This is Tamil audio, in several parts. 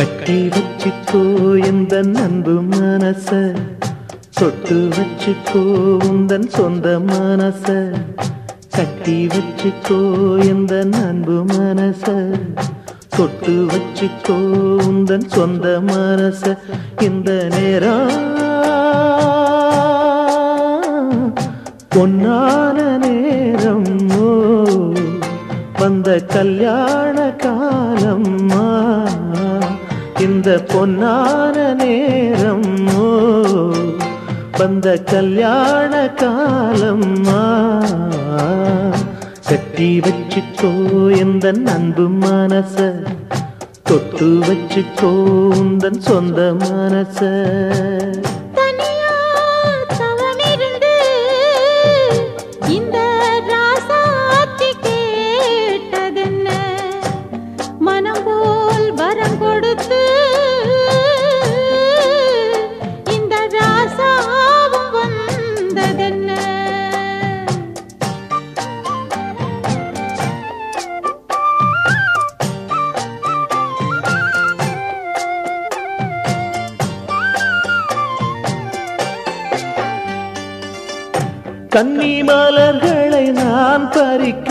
கட்டி வச்சுக்கோ இந்த அன்பு மனச. சொட்டு வச்சுக்கோ உந்தன் சொந்த மனச. கட்டி வச்சுக்கோ இந்த அன்பு மனச. தொட்டு வச்சுக்கோ உந்தன் சொந்த மனச. இந்த நேரம் பொன்னான நேரம் வந்த கல்யாண இந்த பொன்னான நேரம் வந்த கல்யாண காலம்மா கட்டி வச்சுக்கோ எந்த அன்பு மனச தொட்டு வச்சுக்கோ உந்தன் சொந்த மனச. கன்னி மலர்களை நான் பறிக்க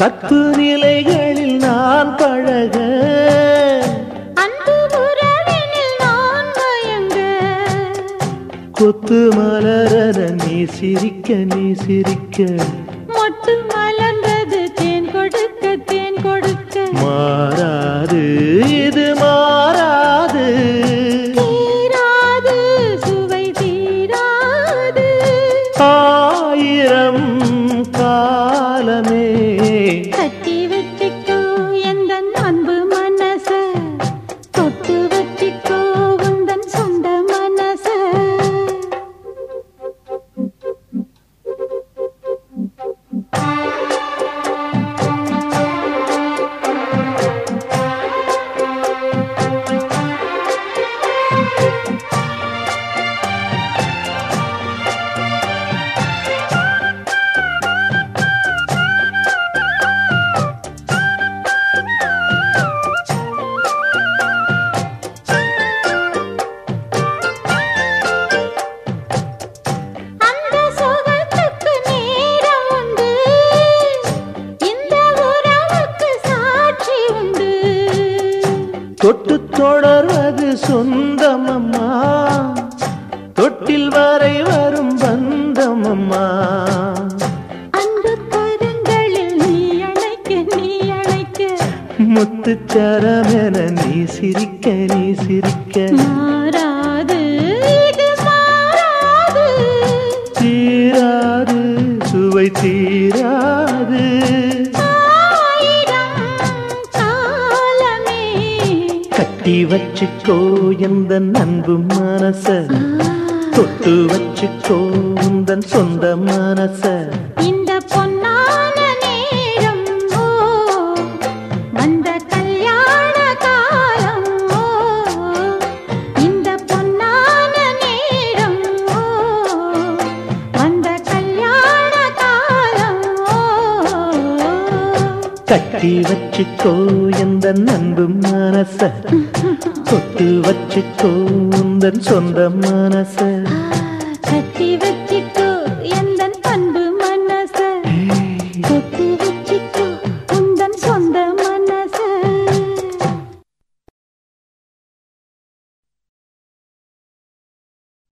கத்து நிலைகளில் நான் பழக. கொத்து மலரத நீ சிரிக்க நீ சிரிக்க. தொட்டு தொடர்வது சொந்தமம்மா. தொட்டில் வரை வரும் பந்தமம்மா. அன்பு கரங்களில் நீ அழைக்க நீ அழைக்க முத்துச்சரமென நீ சிரிக்க நீ சிரிக்க. மாறாது கட்டி வச்சுக்கோ எந்த அன்பு மனச. தொட்டு வச்சுக்கோ உந்தன் சொந்த மனச. கட்டி வச்சுக்கோ எந்த அன்பு மனச. தொட்டு வச்சுக்கோ உந்தன் சொந்த மனச. கட்டி வச்சு